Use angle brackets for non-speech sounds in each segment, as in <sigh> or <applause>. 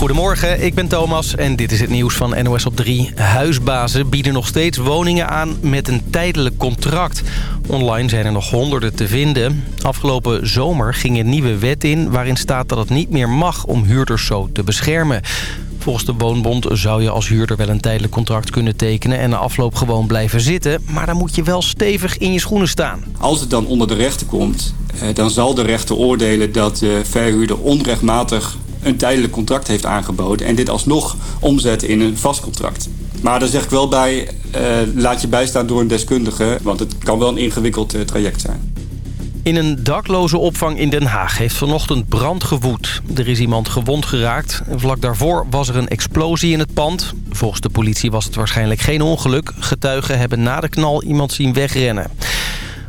Goedemorgen, ik ben Thomas en dit is het nieuws van NOS op 3. Huisbazen bieden nog steeds woningen aan met een tijdelijk contract. Online zijn er nog honderden te vinden. Afgelopen zomer ging een nieuwe wet in waarin staat dat het niet meer mag om huurders zo te beschermen. Volgens de Woonbond zou je als huurder wel een tijdelijk contract kunnen tekenen... en na afloop gewoon blijven zitten. Maar dan moet je wel stevig in je schoenen staan. Als het dan onder de rechter komt... Eh, dan zal de rechter oordelen dat de verhuurder onrechtmatig een tijdelijk contract heeft aangeboden... en dit alsnog omzetten in een vast contract. Maar daar zeg ik wel bij, uh, laat je bijstaan door een deskundige... want het kan wel een ingewikkeld uh, traject zijn. In een dakloze opvang in Den Haag heeft vanochtend brand gewoed. Er is iemand gewond geraakt. Vlak daarvoor was er een explosie in het pand. Volgens de politie was het waarschijnlijk geen ongeluk. Getuigen hebben na de knal iemand zien wegrennen.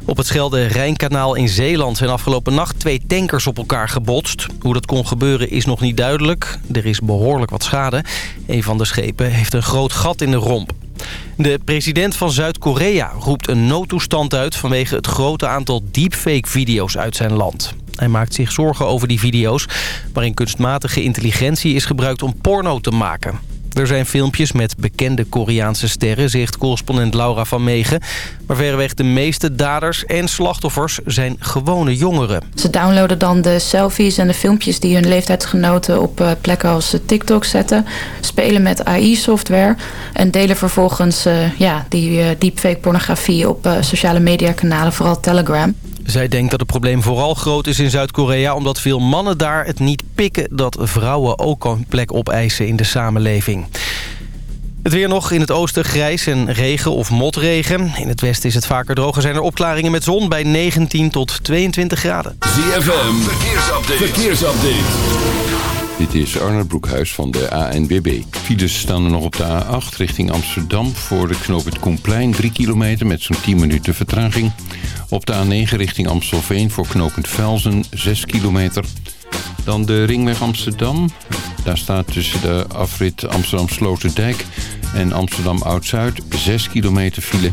Op het Schelde Rijnkanaal in Zeeland zijn afgelopen nacht twee tankers op elkaar gebotst. Hoe dat kon gebeuren is nog niet duidelijk. Er is behoorlijk wat schade. Een van de schepen heeft een groot gat in de romp. De president van Zuid-Korea roept een noodtoestand uit... vanwege het grote aantal deepfake-video's uit zijn land. Hij maakt zich zorgen over die video's... waarin kunstmatige intelligentie is gebruikt om porno te maken. Er zijn filmpjes met bekende Koreaanse sterren, zegt correspondent Laura van Megen. Maar verreweg de meeste daders en slachtoffers zijn gewone jongeren. Ze downloaden dan de selfies en de filmpjes die hun leeftijdsgenoten op eh, plekken als TikTok zetten. Spelen met AI-software en delen vervolgens uh, ja, die deepfake pornografie op sociale mediakanalen, vooral Telegram. Zij denkt dat het probleem vooral groot is in Zuid-Korea... omdat veel mannen daar het niet pikken dat vrouwen ook een plek opeisen in de samenleving. Het weer nog in het oosten grijs en regen of motregen. In het westen is het vaker droog. zijn er opklaringen met zon bij 19 tot 22 graden. ZFM, verkeersupdate. verkeersupdate. Dit is Arnold Broekhuis van de ANWB. Files staan er nog op de A8 richting Amsterdam... voor de knoop het Koenplein 3 kilometer met zo'n 10 minuten vertraging. Op de A9 richting Amstelveen voor knooppunt Velzen 6 kilometer. Dan de ringweg Amsterdam. Daar staat tussen de afrit Amsterdam Sloterdijk en Amsterdam Oud-Zuid 6 kilometer file.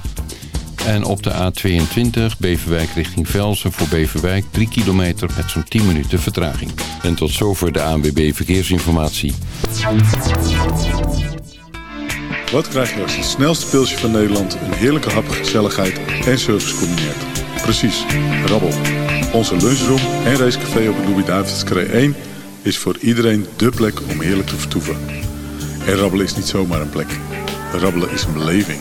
En op de A22 Beverwijk richting Velzen voor Beverwijk 3 kilometer met zo'n 10 minuten vertraging. En tot zover de ANWB Verkeersinformatie. Wat krijg je als het snelste pilsje van Nederland een heerlijke hap, gezelligheid en service combineert? Precies, rabbel. Onze lunchroom en racecafé op het Louis-David's 1 is voor iedereen dé plek om heerlijk te vertoeven. En rabbelen is niet zomaar een plek. Rabbelen is een beleving.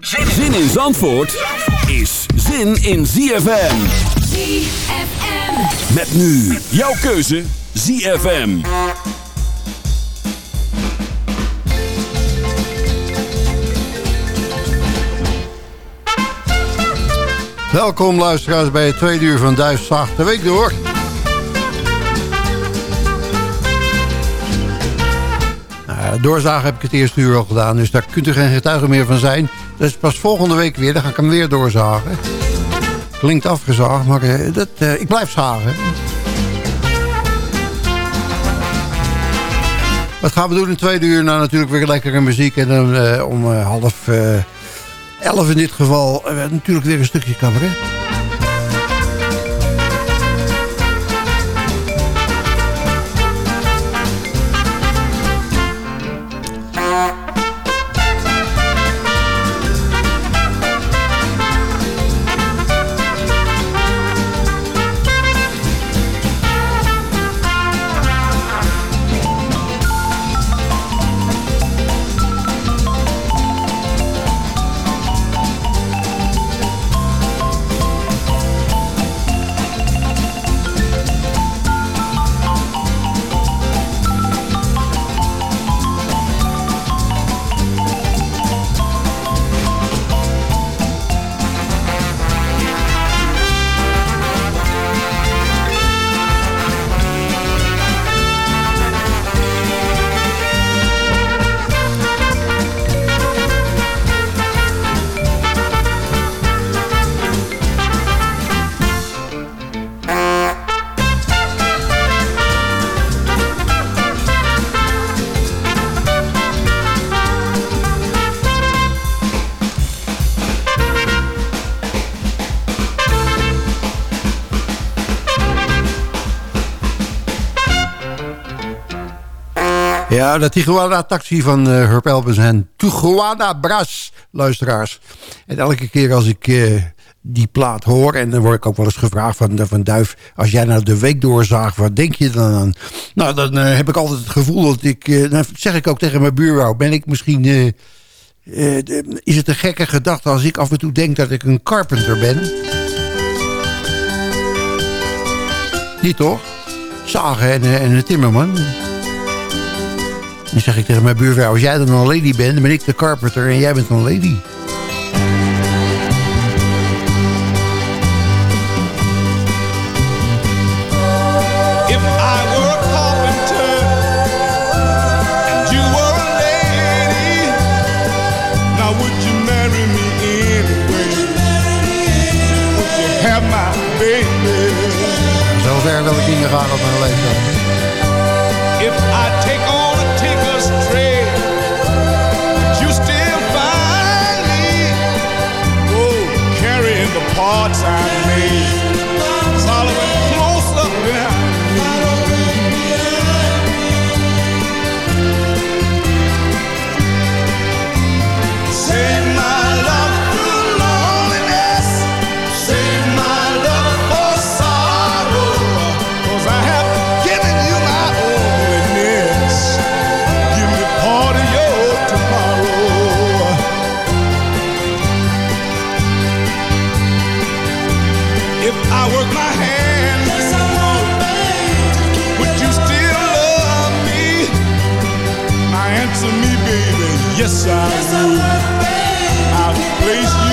Zin in Zandvoort is zin in ZFM. ZFM. Met nu jouw keuze ZFM. Welkom luisteraars bij het tweede uur van Duifzaag de Week door. Nou, doorzagen heb ik het eerste uur al gedaan, dus daar kunt u geen getuige meer van zijn. Dat is pas volgende week weer, dan ga ik hem weer doorzagen. Klinkt afgezaagd, maar eh, dat, uh, ik blijf zagen. Wat gaan we doen in tweede uur? Nou, natuurlijk weer lekkere muziek. En dan uh, om half elf in dit geval natuurlijk weer een stukje cabaret. Ja, de Tijuana-taxi van uh, Herb en Tijuana Bras, luisteraars. En elke keer als ik uh, die plaat hoor... en dan word ik ook wel eens gevraagd van, van Duif... als jij nou de week doorzaagt, wat denk je dan aan? Nou, dan heb ik altijd het gevoel dat ik... dan zeg ik ook tegen mijn buurvrouw... ben ik misschien... is het een gekke gedachte als ik af en toe denk dat ik een carpenter ben? Niet toch? Zagen en, en een timmerman... Dan zeg ik tegen mijn buurvrouw, als jij dan een lady bent, dan ben ik de carpenter en jij bent een lady. Zover wil ik niet gaan op baby. Yes, I would. I'll place you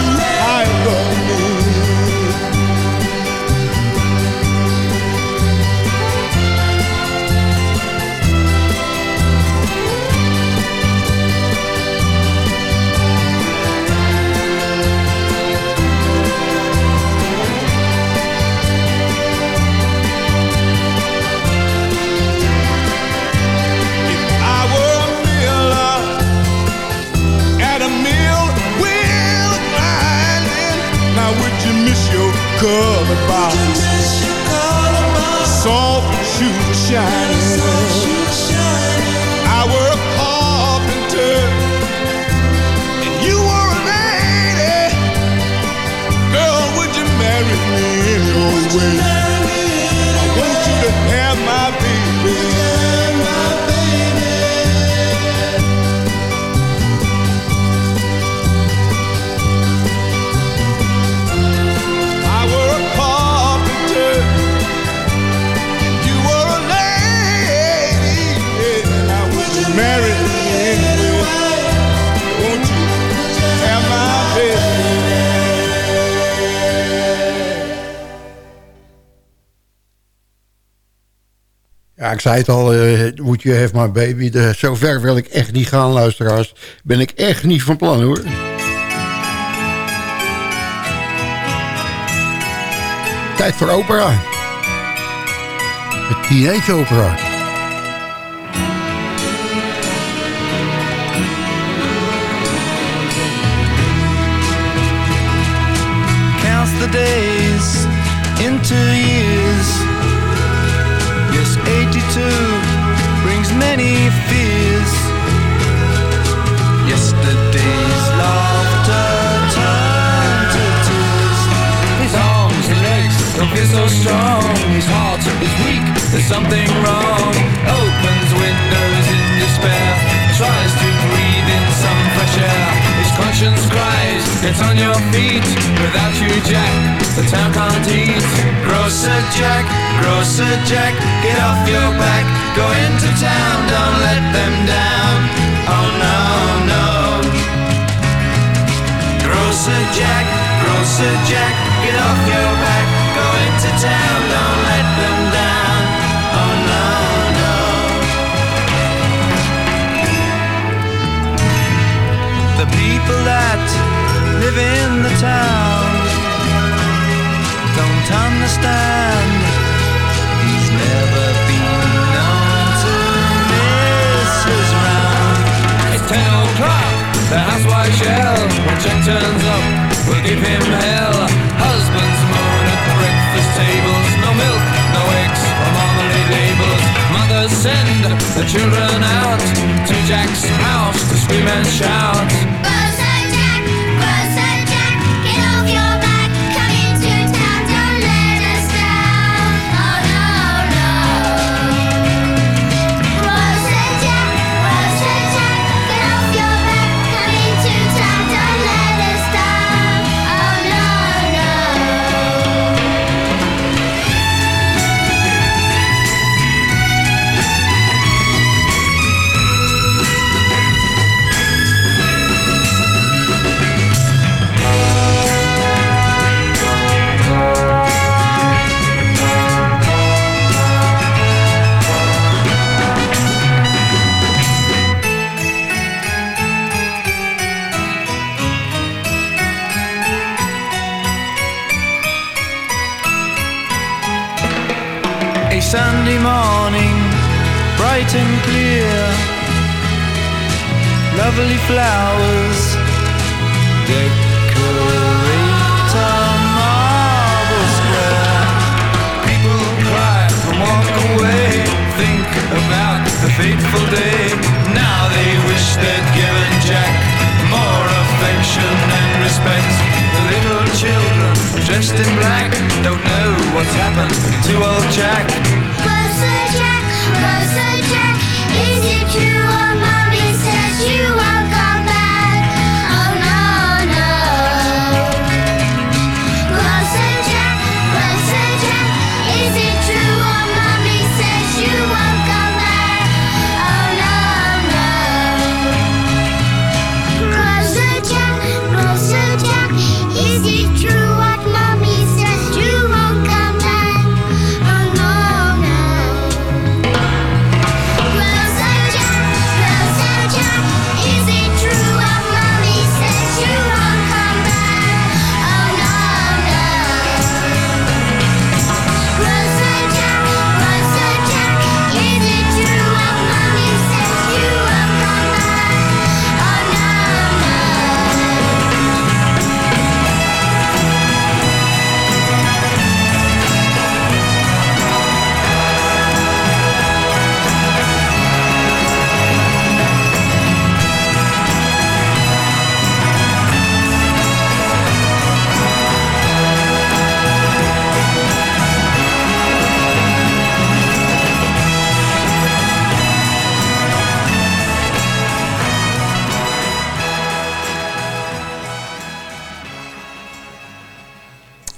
ik zei het al, uh, would you have my baby? De, zo ver wil ik echt niet gaan, luisteraars. Ben ik echt niet van plan, hoor. Tijd voor opera. Het teenage opera. Many fears. Yesterday's laughter turned to tears. His arms and legs don't feel so strong. His heart is weak, there's something wrong. Opens windows in despair, tries to breathe in some fresh air. His conscience cries, get on your feet. Without you, Jack, the town can't eat. Grocer Jack, Grocer Jack, get off your back. Go into town, don't let them down. Oh no, no. Grocer Jack, Grocer Jack, get off your back. Go into town, don't let them down. Oh no, no. The people that live in the town don't understand. The housewife shell, when Jack turns up, we'll give him hell. Husbands moan at breakfast tables, no milk, no eggs, or marmalade labels. Mothers send the children out to Jack's house to scream and shout.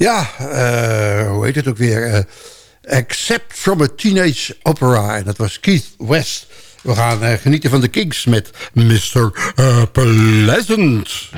Ja, eh, hoe heet het ook weer? Uh, Except from a Teenage Opera. En dat was Keith West. We gaan eh, genieten van de Kings met Mr. Pleasant.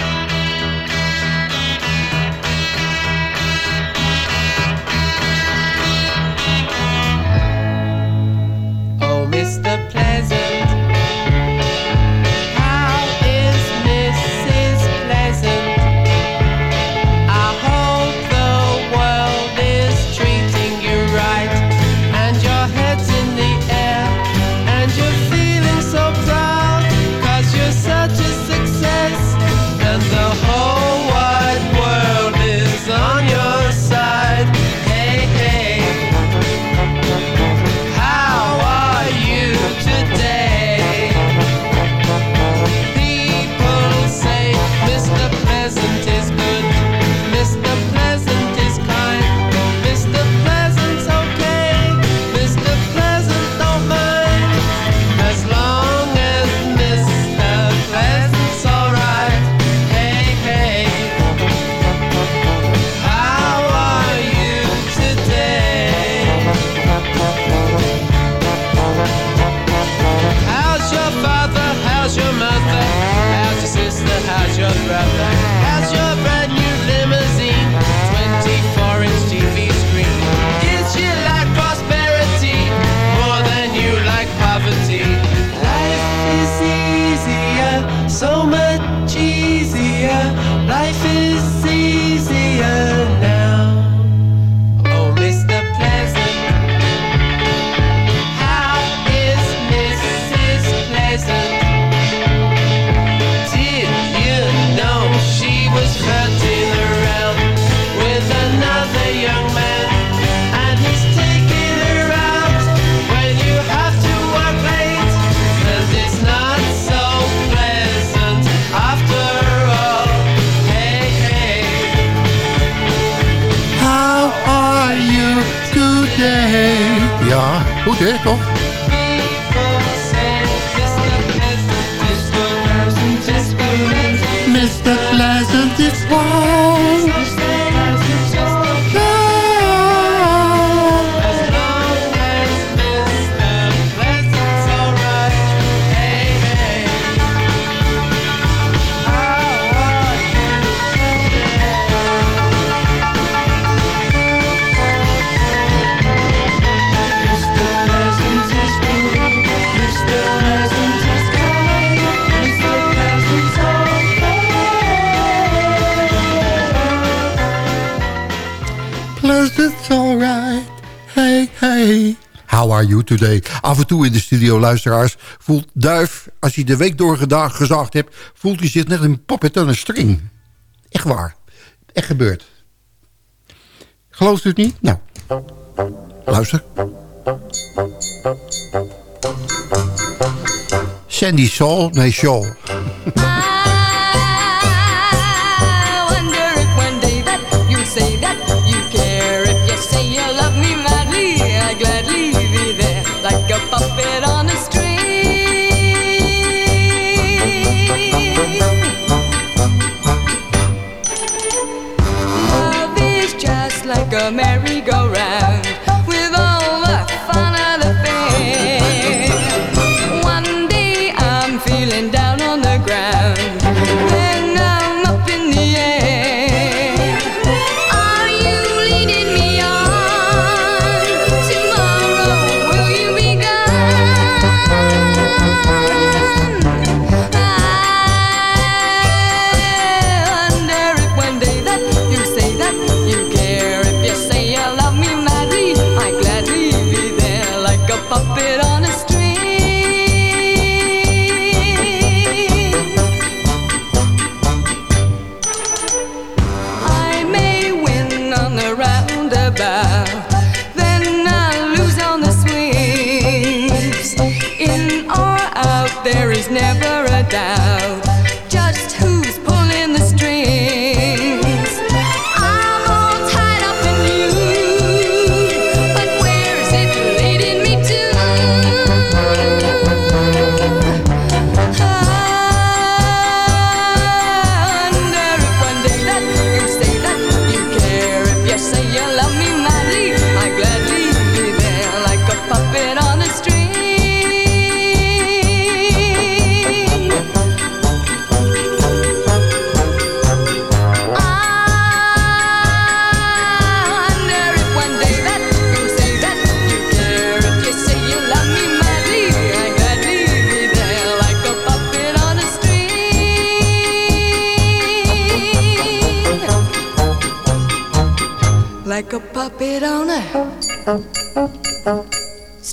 af en toe in de studio, luisteraars. Voelt Duif, als hij de week doorgedaagd gezaagd hebt... voelt hij zich net een poppet aan een string. Echt waar. Echt gebeurd. Gelooft u het niet? Nou, luister. Sandy Sol, nee show. <laughs>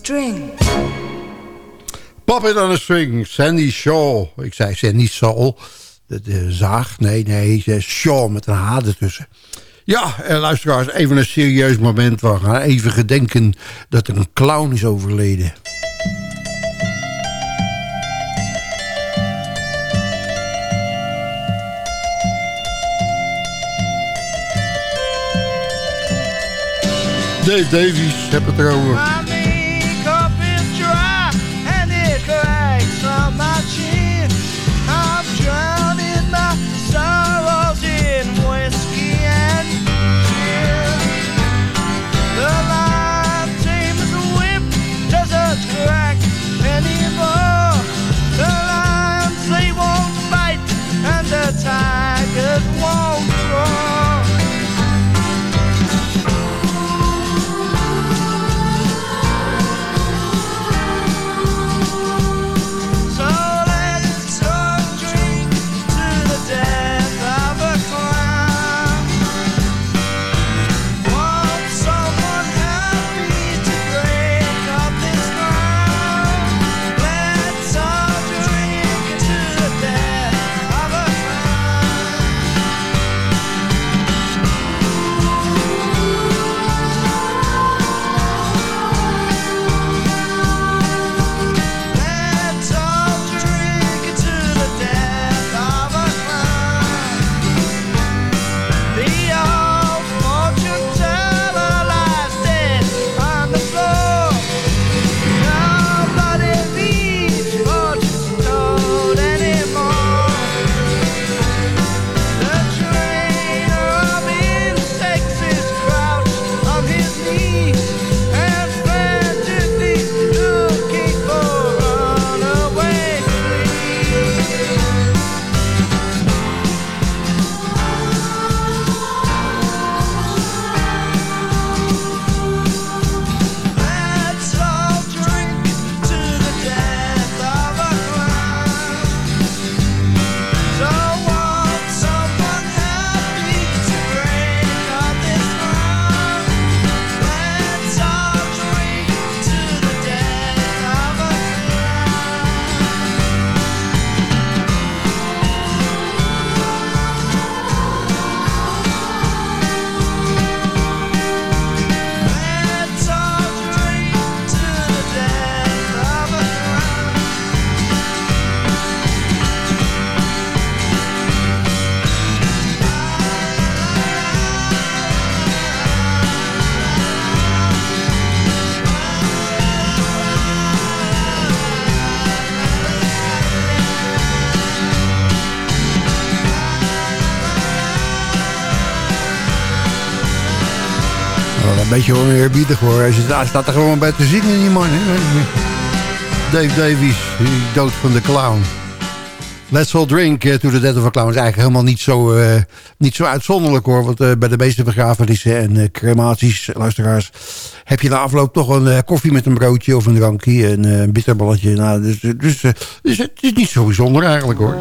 string. Puppet on a string, Sandy Shaw. Ik zei Sandy Shaw. de, de zaag. Nee, nee, Shaw met een H ertussen. Ja, eh, luisteraars, even een serieus moment. We gaan even gedenken dat een clown is overleden. Dave Davies, heb het erover. Beetje oneerbiedig hoor. Hij, staat er gewoon bij te zingen, die man. Dave Davies, dood van de clown. Let's all drink eh, to the death of a clown is eigenlijk helemaal niet zo, eh, niet zo uitzonderlijk hoor. Want eh, bij de meeste begrafenissen en crematies, luisteraars... heb je na afloop toch een koffie met een broodje of een drankje en een bitterballetje. Nou, dus dus, dus het is niet zo bijzonder eigenlijk hoor.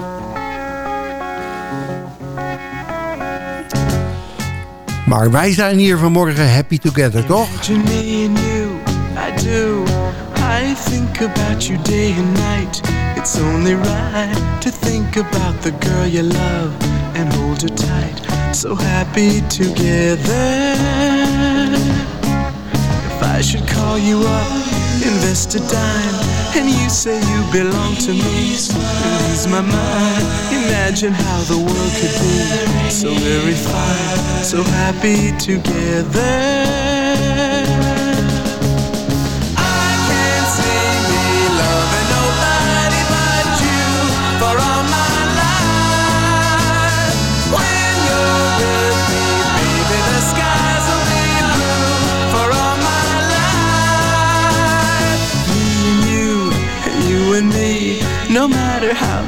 Maar wij zijn hier vanmorgen happy together, toch? Imagine me and you, I do. I think about you day and night. It's only right to think about the girl you love and hold her tight. So happy together. If I should call you up, invest a dime, and you say you belong to me, lose my mind. Imagine how the world could be so very fine, so happy together.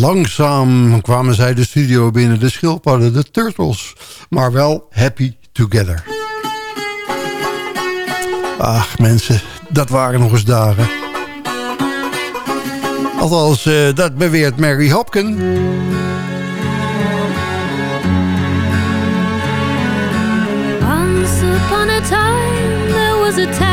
Langzaam kwamen zij de studio binnen, de schildpadden, de turtles. Maar wel happy together. Ach mensen, dat waren nog eens dagen. Althans, eh, dat beweert Mary Hopkin. Once upon a time there was a tavern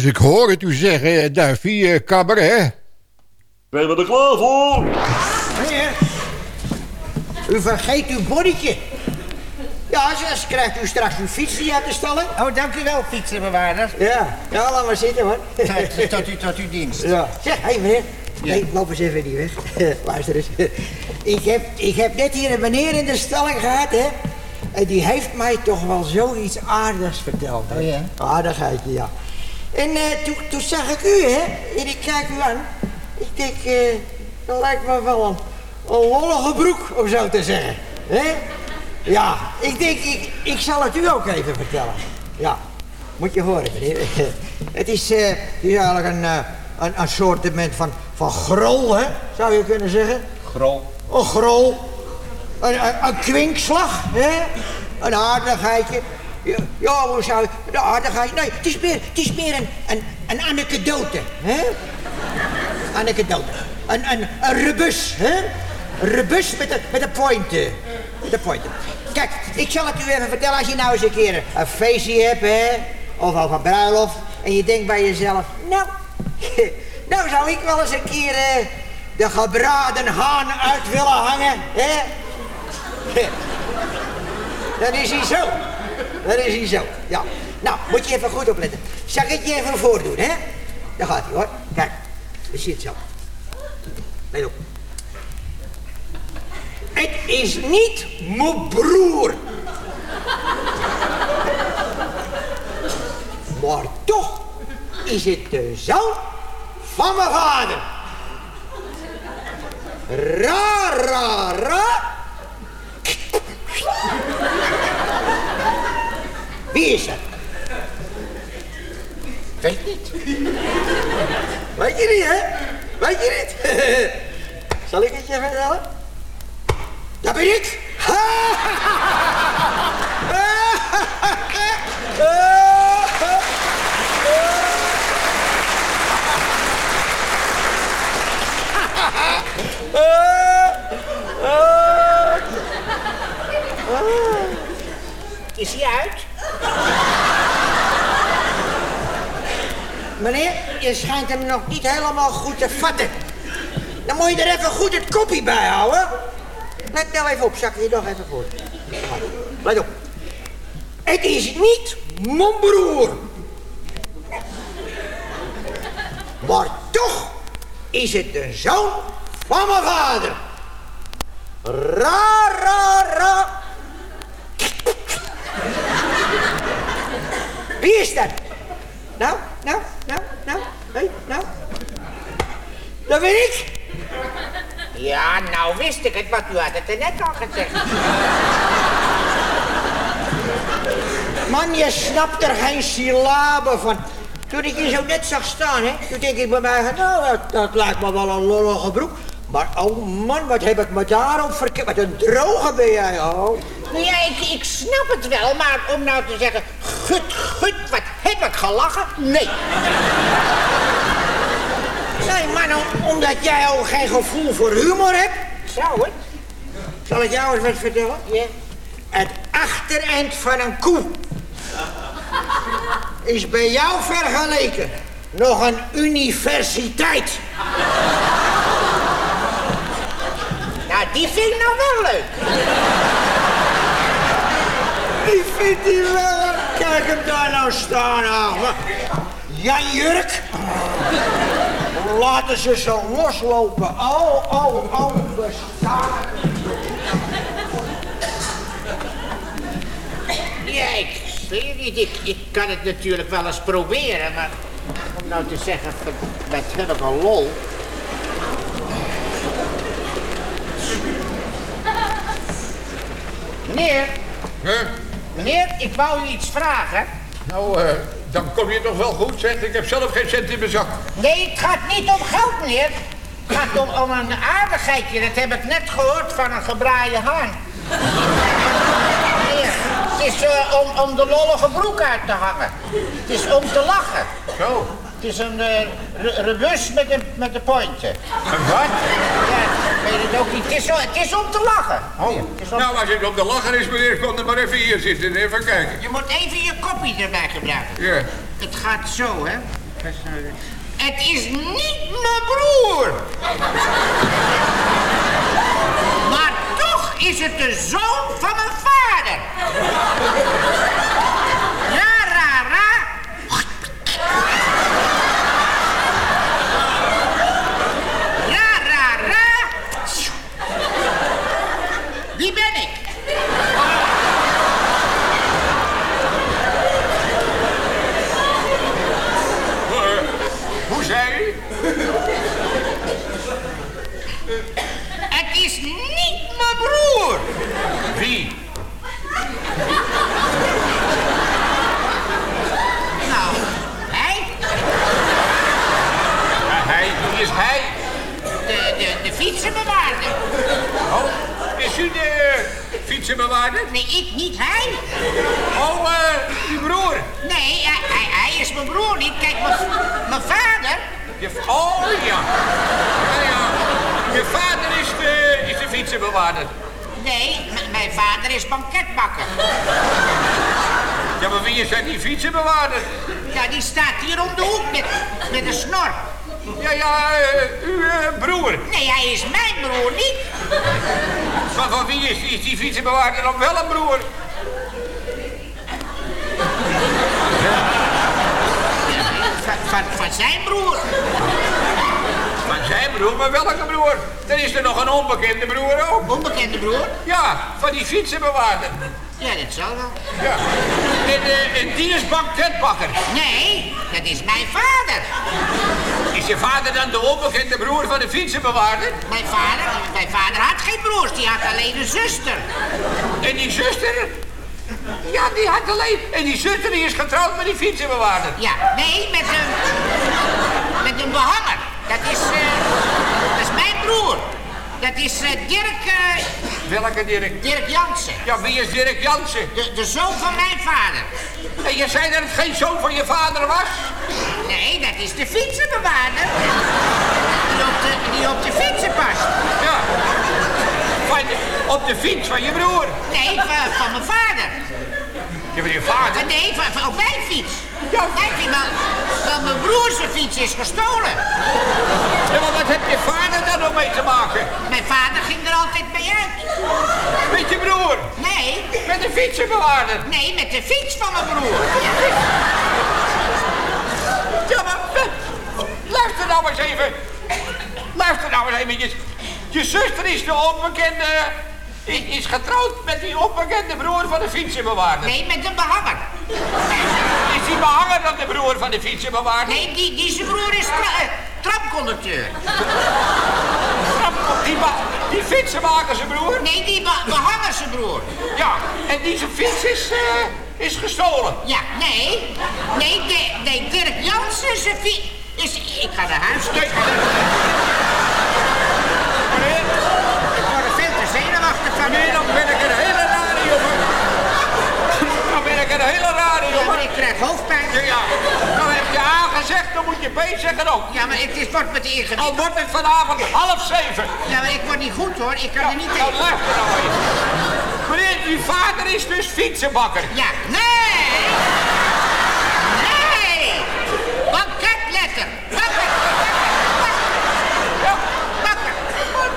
Dus ik hoor het u zeggen, Duifie, eh, cabaret. Ben je er klaar voor? Meneer, u vergeet uw bonnetje. Ja, zes krijgt u straks uw fiets die uit te stallen. Oh, dank u wel, fietsenbewaarder. Ja, ja, laat maar zitten hoor. Tot, tot, u, tot uw dienst. Ja. Zeg, hé meneer. Nee, loop eens even niet weg. <laughs> Luister eens. Ik heb, ik heb net hier een meneer in de stalling gehad, hè. En die heeft mij toch wel zoiets aardigs verteld. hè. Oh ja? Aardigheidje, ja. En eh, toen, toen zag ik u, hè. En ik kijk u aan. Ik denk, eh, dat lijkt me wel een, een lollige broek, om zo te zeggen. hè? Ja, ik denk, ik, ik zal het u ook even vertellen. Ja, moet je horen, meneer. <laughs> Het is, het is eigenlijk een, een, soortement van, van grol, hè, zou je kunnen zeggen. Grol. Een grol. Een, een, een kwinkslag, hè. Een aardigheidje. Ja, hoe zou je... De aardigheid... Nee, het is meer, het is meer een, een, een anekdote, hè. Anekdote. Een, een, een rebus, hè. Rebus met een, met een pointe. Met een pointe. Kijk, ik zal het u even vertellen als je nou eens een keer een feestje hebt, hè. Of, of een bruiloft. En je denkt bij jezelf, nou... <laughs> Nou zou ik wel eens een keer eh, de gebraden haan uit willen hangen, hè? <laughs> Dan is hij zo. Dan is hij zo, ja. Nou, moet je even goed opletten. Zal ik het je even voordoen, hè? Daar gaat hij, hoor. Kijk, je ziet zo. Let op. Het is niet mijn broer. Maar toch is het de zoon van mijn vader. Ra, ra, ra. Wie is dat? Weet niet. Weet je niet, hè? Weet je niet? <laughs> Zal ik het je vertellen? Dat ben ik. <laughs> Is hij uit? Meneer, je schijnt hem nog niet helemaal goed te vatten. Dan moet je er even goed het kopje bij houden. Let nou even op, zak je nog even voor. let op. Het is niet mijn broer. Maar toch is het de zoon van mijn vader. Ra, ra, ra. Wie is dat? Nou, nou, nou, nou, hey, nou. Dat ben ik. Ja, nou wist ik het, want u had het er net al gezegd. Man, je snapt er geen syllabe van. Toen ik je zo net zag staan, hè, toen denk ik bij mij, nou, dat, dat lijkt me wel een lollige broek. Maar oh man, wat heb ik me daarop verkeerd. Wat een droge ben jij, oh. Nou ja, ik, ik snap het wel, maar om nou te zeggen... Gut, gut, wat heb ik gelachen? Nee. Nee, man, om- omdat jij ook geen gevoel voor humor hebt. Zou het? Zal ik jou eens wat vertellen? Ja. Het achtereind van een koe is bij jou vergeleken nog een universiteit. Nou, die vind ik nou wel leuk. Die vindt hij wel. Kijk hem daar nou staan, ouwe. Jan Jurk. Laten ze zo loslopen. Oh, oh, oh, bestaan. Ja, ik weet het niet. Ik, ik kan het natuurlijk wel eens proberen, maar om nou te zeggen, met een lol. Meneer. Meneer, ik wou u iets vragen. Nou, eh, dan kom je toch wel goed, zeg. Ik heb zelf geen cent in mijn zak. Nee, het gaat niet om geld, meneer. Het gaat om, om een aardigheidje. Dat heb ik net gehoord van een gebraaide haan. Meneer, het is eh, om, om de lollige broek uit te hangen. Het is om te lachen. Zo. Het is een eh, re- rebus met een, met een pointje. Een wat? Ja, weet het ook niet. Het is, zo- het is om te lachen. Oh. Om- Nou, als het op de lachen is, meneer, kom dan maar even hier zitten en even kijken. Je moet even je kopie erbij gebruiken. Ja. Het gaat zo, hè. Het is niet mijn broer. Maar toch is het de zoon van mijn vader. Ja, ra, ra. Ja, ra, ra. Wie ben ik? Eh, hoe zei u? Het is niet mijn broer. Wie? Nou, hij? Ja, hij, wie is hij? De, de, de fietsenbewaarder. Oh, is u de fietsenbewaarder? Nee, ik niet, hij. Oh, eh, uw broer. Nee, hij, hij, hij is mijn broer niet. Kijk, mijn, vader... Je, oh, ja. Ja, ja. Je vader is de, is de fietsenbewaarder. Nee, mijn vader is banketbakker. Ja, maar wie is dan die fietsenbewaarder? Ja, die staat hier om de hoek met, met een snor. Ja, ja, eh, uw eh, broer. Nee, hij is mijn broer niet. Maar van wie is, is die fietsenbewaarder dan wel een broer? Van, van, van zijn broer. Van zijn broer, maar welke broer? Dan is er nog een onbekende broer ook. Onbekende broer? Ja, van die fietsenbewaarder. Ja, dat zal wel. Ja. En, eh, en die is banketbakker. Nee, dat is mijn vader. Is je vader dan de onbekende broer van de fietsenbewaarder? Mijn vader, mijn vader had geen broers, die had alleen een zuster. En die zuster? Ja, die had alleen... En die zuster die is getrouwd met die fietsenbewaarder. Ja, nee, met een, met een behanger. Dat is, eh, dat is mijn broer. Dat is eh, Dirk, eh, Welke Dirk? Dirk Jansen. Ja, wie is Dirk Jansen? De, de zoon van mijn vader. En je zei dat het geen zoon van je vader was? Nee, dat is de fietsenbewaarder. Die op de, die op de fietsen past. Ja. van, op de fiets van je broer? Nee, van, van mijn vader. Je van je vader? Nee, van, van op mijn fiets. Ja. Mijn fiets, maar mijn broer zijn fiets is gestolen. Ja, maar wat heb je vader daar nog mee te maken? Mijn vader ging er altijd mee uit. Met je broer? Nee. Met de fietsenbewaarder? Nee, met de fiets van mijn broer. Ja, maar... eh, Luister nou eens even. Luister nou eens eventjes. Je zuster is de onbekende... Is getrouwd met die onbekende broer van de fietsenbewaarder. Nee, met een behanger. Is die behanger dan de broer van de fietsenbewaarder? Nee, die, die zijn broer is tra eh, trapconducteur. Trap- Die, die fietsenmaker zijn broer? Nee, die be behanger zijn broer. Ja, en die zijn fiets is, eh, is gestolen. Ja, nee. Nee, de, nee Dirk Jansen zijn fiets is... Ik ga naar huis. Ik ga naar... Ik word er veel te zenuwachtig van. Nee, dan ben ik een hele rare jongen. Dan ben ik een hele rare jongen. maar ik krijg hoofdpijn. Ja, dan heb je A gezegd, dan moet je B zeggen ook. Ja, maar het is, wordt met ingewikkeld. Al wordt het vanavond half zeven. Ja, maar ik word niet goed hoor. Ik kan er niet Nou, tegen. luister nou. Meneer, uw vader is dus fietsenbakker. Ja, nee! Nee! Banketletter! Bakker! Ja, bakker. Maar,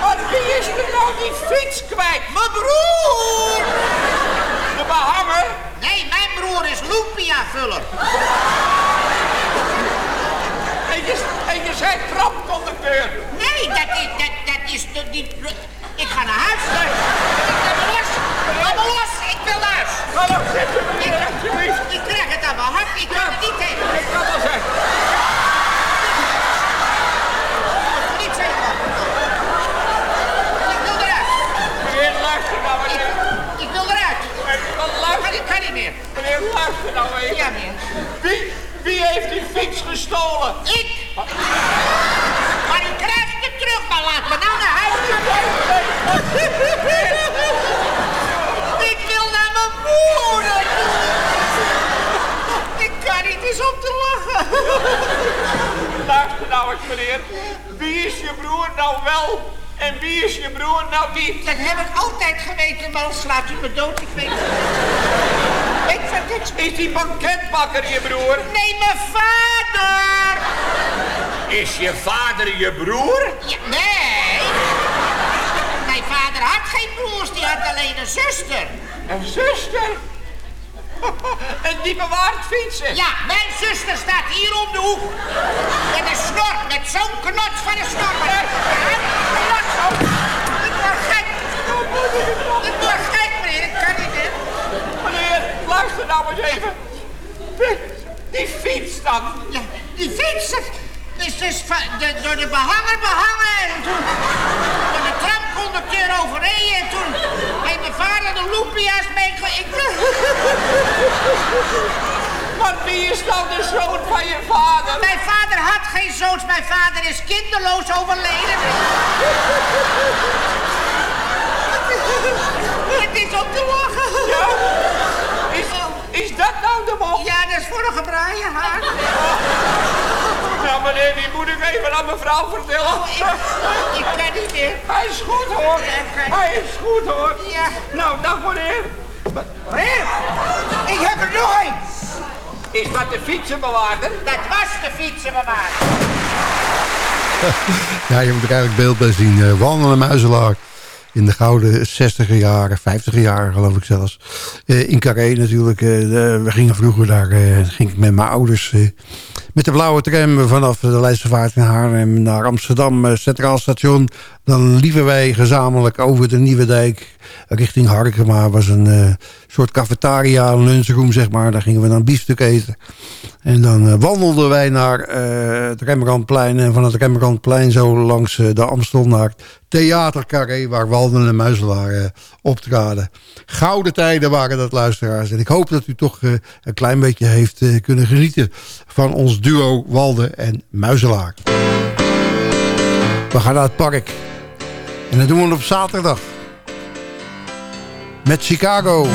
maar wie is er nou die fiets kwijt? Mijn broer! De behanger? Nee, mijn broer is Lumpia-vuller. En je, en je zei trapconducteur. Nee, dat is... Dat, dat is de, die, ik ga naar huis. Ga me los. Ik wil naar huis. Hallo, zet u meneer, alsjeblieft. Ik krijg het aan mijn hart. Ik kan er niet tegen. Ik kan wel zeggen. Meneer, nou eens. Ik, ik wil eruit. Wat luister, Ik kan niet meer. meneer, luister nou eens. Ja, meneer. Wie, wie heeft die fiets gestolen? Ik. Maar u krijgt het terug. Maar laat me nou naar huis. Ik wil naar mijn moeder. Ik kan niet eens om te lachen. Luister nou eens, meneer. Wie is je broer nou wel en wie is je broer nou niet? Dat heb ik altijd geweten, maar dan slaat u me dood. Ik weet het. Ik vind het... Is die banketbakker je broer? Nee, mijn vader. Is je vader je broer? Ja, nee. Mijn vader had geen broers, die had alleen een zuster. Een zuster? <laughs> En die bewaart fietsen? Ja, mijn zuster staat hier om de hoek. Met een snor, met zo'n knots van een snor. Ja, knots. Ik word gek. Ik word gek, meneer. Ik kan niet meer. Meneer, luister nou eens even. Die, fiets dan. Ja, die fietser is dus door de behanger behangen. En toen door de tramconducteur overreden. En toen heeft mijn vader de loepia's mee... Ik... <laughs> Maar wie is nou de zoon van je vader? Mijn vader had geen zoons. Mijn vader is kinderloos overleden. <laughs> Het is om te lachen. Ja? Is, is dat nou de mop? Ja, dat is voor een gebraaien haar. Nou meneer, die moet ik even aan mevrouw vertellen. Oh, ik, ik kan niet meer. Hij is goed hoor. Hij is goed hoor. Ja. Nou, dag meneer. Meneer, ik heb er nog een. Is dat de fietsenbewaarder? Dat was de fietsenbewaarder. <laughs> Ja, je moet er eigenlijk beeld bij zien. Uh, wandelen muizelaar. In de gouden 60er jaren, 50er jaren geloof ik zelfs. Eh, in Carré natuurlijk. eh, we gingen vroeger daar, eh, ging ik met mijn ouders... met de blauwe tram vanaf de Leidsevaart in Haarlem naar Amsterdam eh, Centraal Station. Dan liepen wij gezamenlijk over de Nieuwe Dijk richting Harkema. was een eh, soort cafetaria, een lunchroom zeg maar. Daar gingen we dan biefstuk eten. En dan eh, wandelden wij naar het Rembrandtplein. En van het Rembrandtplein zo langs de Amstel naar het Theater Carré... waar Walden en Muizelaar optraden. Gouden tijden waren dat, luisteraars. En ik hoop dat u toch een klein beetje heeft kunnen genieten... van ons duo Walden en Muizelaar. We gaan naar het park. En dat doen we op zaterdag. Met Chicago.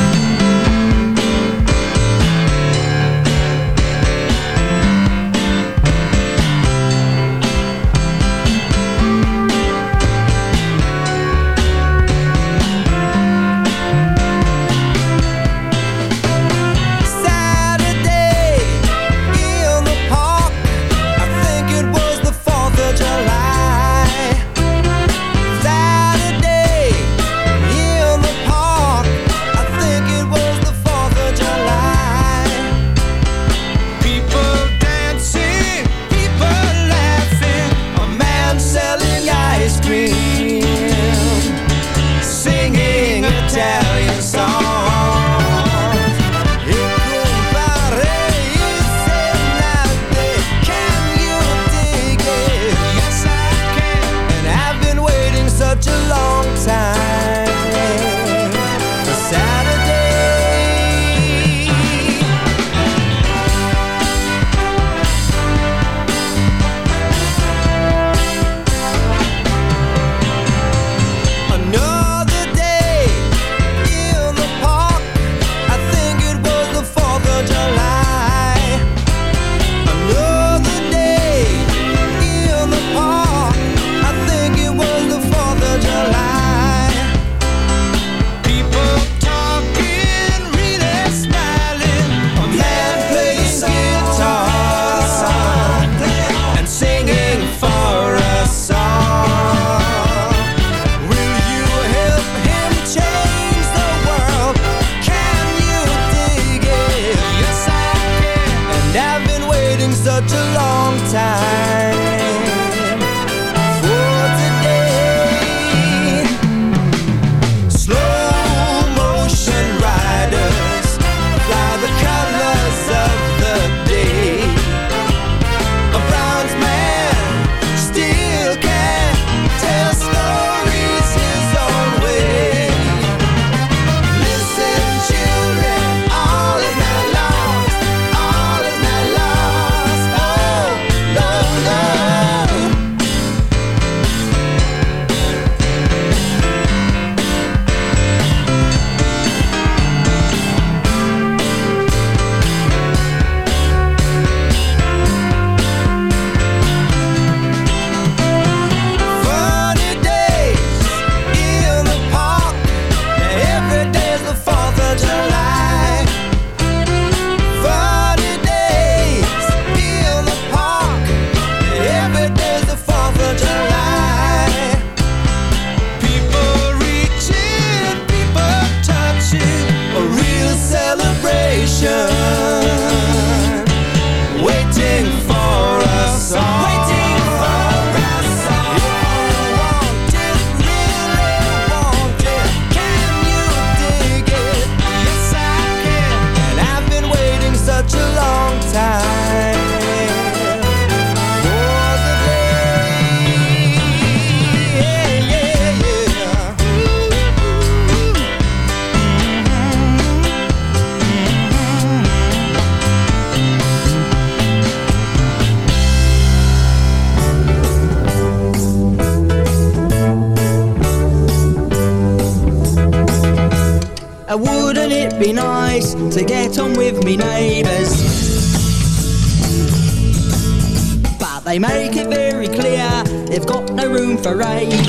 They've got no room for ravers.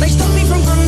They stop me from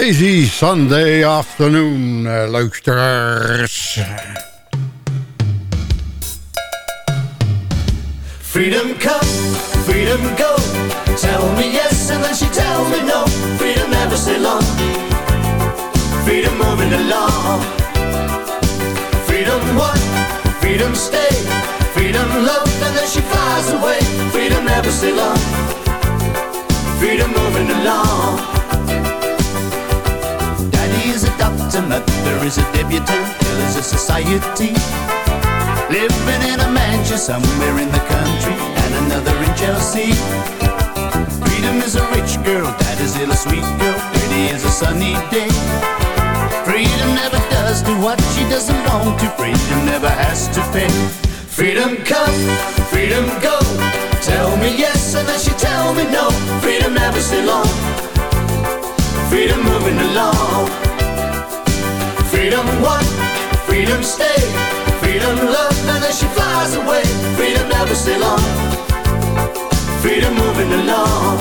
Lazy Sunday afternoon, eh, luisteraars. Freedom come, freedom go. Tell me yes and then she tells me no. Freedom never stay long. Freedom moving along. Freedom what? Freedom stay. Freedom love and then she flies away. Freedom never stay long. Is a debutante, is a society. Living in a mansion somewhere in the country and another in Chelsea. Freedom is a rich girl, that is it a sweet girl, pretty as a sunny day. Freedom never does do what she doesn't want to, freedom never has to pay. Freedom come, freedom go, tell me yes and then she tell me no. Freedom never stay long, freedom moving along. freedom stay. Freedom love, and then she flies away. Freedom never stay long. Freedom moving along.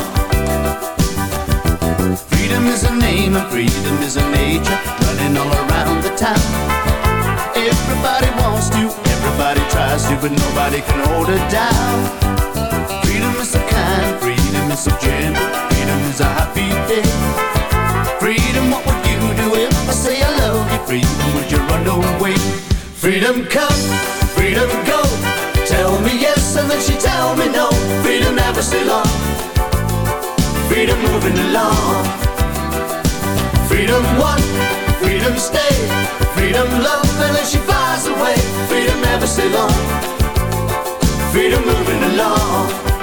Freedom is a name and freedom is a nature running all around the town. Everybody wants to, everybody tries to, but nobody can hold it down. Freedom is a kind, freedom is a gender, freedom is a happy day. Freedom, what we would you run away? Freedom come, freedom go. Tell me yes and then she tell me no. Freedom never stay long. Freedom moving along. Freedom one, freedom stay. Freedom love and then she flies away. Freedom never stay long. Freedom moving along.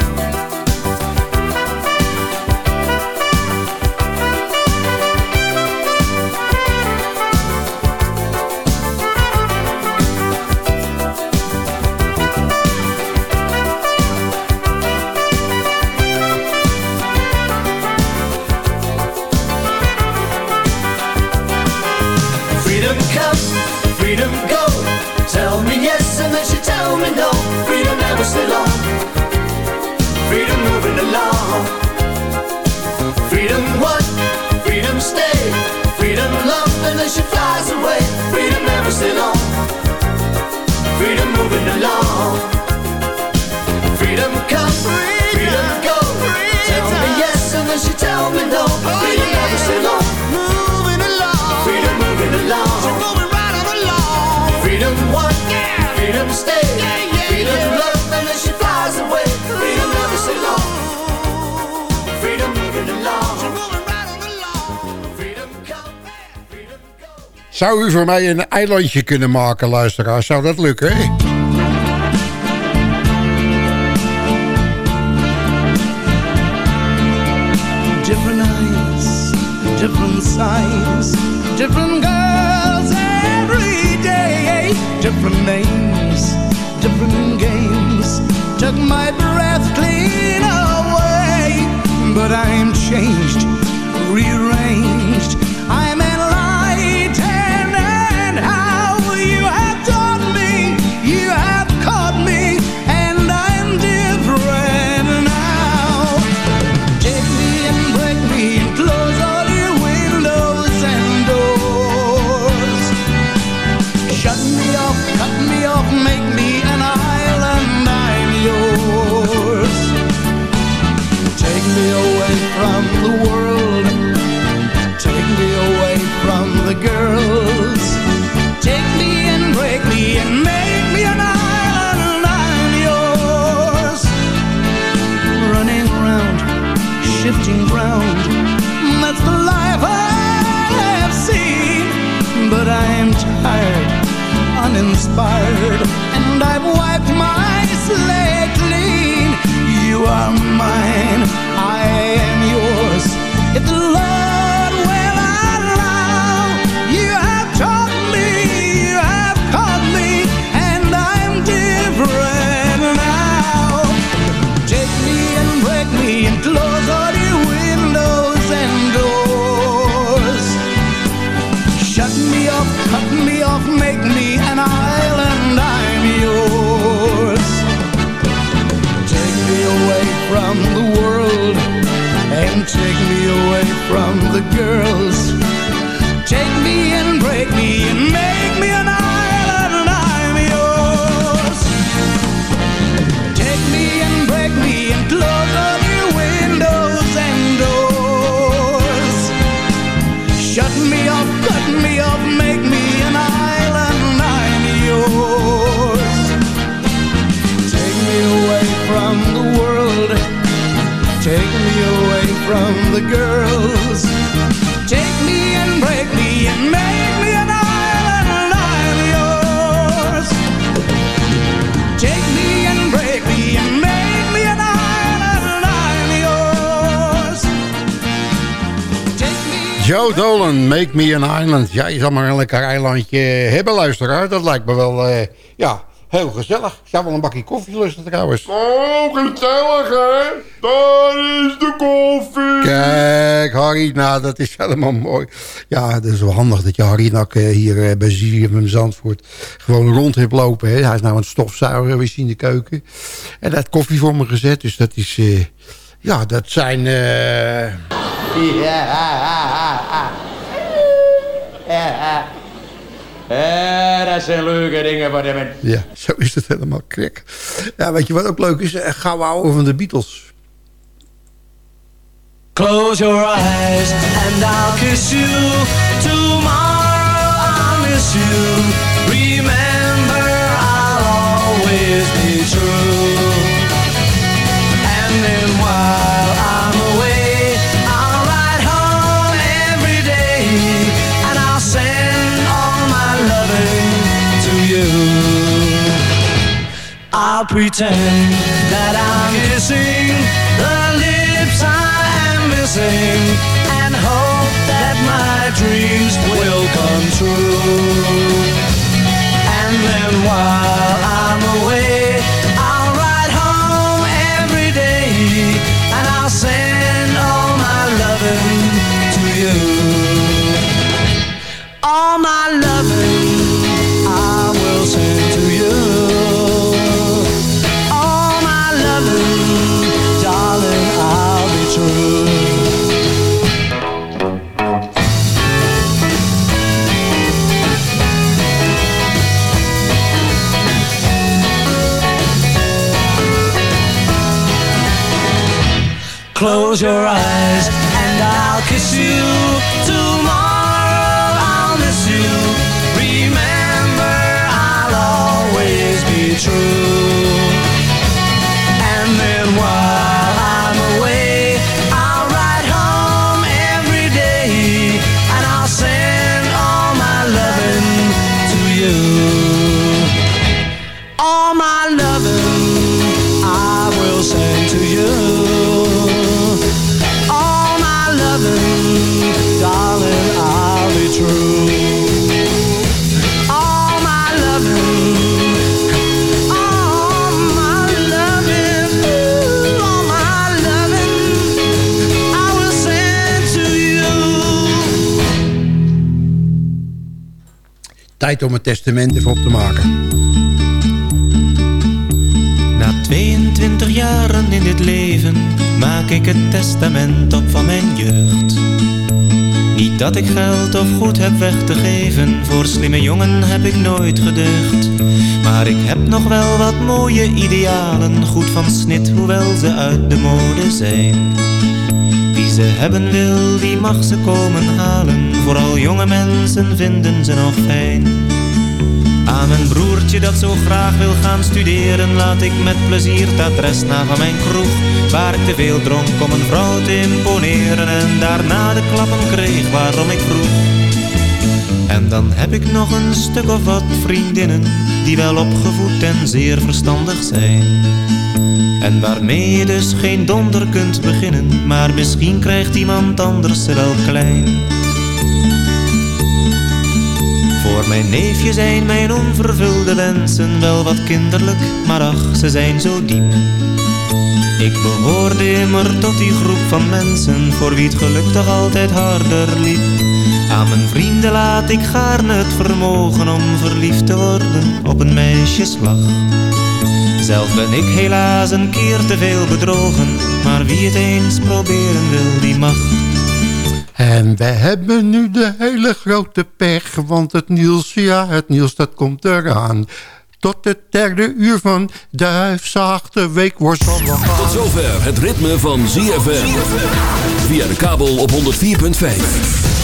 Zou u voor mij een eilandje kunnen maken, luisteraar? Zou dat lukken? Cut me off, make me the girls. Take me and break me and make me an island, I'm yours. Take me and break me and make me an island, I'm yours. Joe Dolan, Make Me an Island. Ja, je zal maar een lekker eilandje hebben, luisteraar. Dat lijkt me wel, eh, ja, heel gezellig. Ik zou wel een bakje koffie lusten trouwens. Oh, gezellig hè? Daar is de koffie. Kijk, Harry, nou, dat is helemaal mooi. Ja, dat is wel handig dat je Harry Nak eh, hier eh, bij ZFM Zandvoort gewoon rond hebt lopen. Hè. Hij is nou aan het stofzuigen, we zien de keuken. En hij heeft koffie voor me gezet, dus dat is... eh, ja, dat zijn... eh, Ja. Ja, dat zijn leuke dingen voor de mensen. Ja, zo is het helemaal krek. Ja, weet je wat ook leuk is? Eh, Gauw houden van de Beatles. Close your eyes and I'll kiss you tomorrow. I'm you. Pretend that I'm kissing the lips I am missing and hope that my dreams will come true. And then while Close your eyes Tijd om het testament even op te maken. Na 22 jaren in dit leven maak ik het testament op van mijn jeugd. Niet dat ik geld of goed heb weg te geven, voor slimme jongen heb ik nooit gedeugd. Maar ik heb nog wel wat mooie idealen, goed van snit, hoewel ze uit de mode zijn. Ze hebben wil, die mag ze komen halen, vooral jonge mensen vinden ze nog fijn. Aan mijn broertje dat zo graag wil gaan studeren Laat ik met plezier het adres na van mijn kroeg Waar ik te veel dronk om een vrouw te imponeren En daarna de klappen kreeg waarom ik vroeg En dan heb ik nog een stuk of wat vriendinnen Die wel opgevoed en zeer verstandig zijn En waarmee je dus geen donder kunt beginnen Maar misschien krijgt iemand anders ze wel klein voor mijn neefje zijn mijn onvervulde wensen wel wat kinderlijk, maar ach, ze zijn zo diep. Ik behoorde immer tot die groep van mensen voor wie het geluk toch altijd harder liep. Aan mijn vrienden laat ik gaarne het vermogen om verliefd te worden op een meisjeslag. Zelf ben ik helaas een keer te veel bedrogen, maar wie het eens proberen wil, die mag. En we hebben nu de hele grote pech, want het nieuws, ja, het nieuws dat komt eraan. Tot het derde uur van Duifzaagde Weekworst. Tot zover het ritme van ZFM. Via de kabel op 104.5.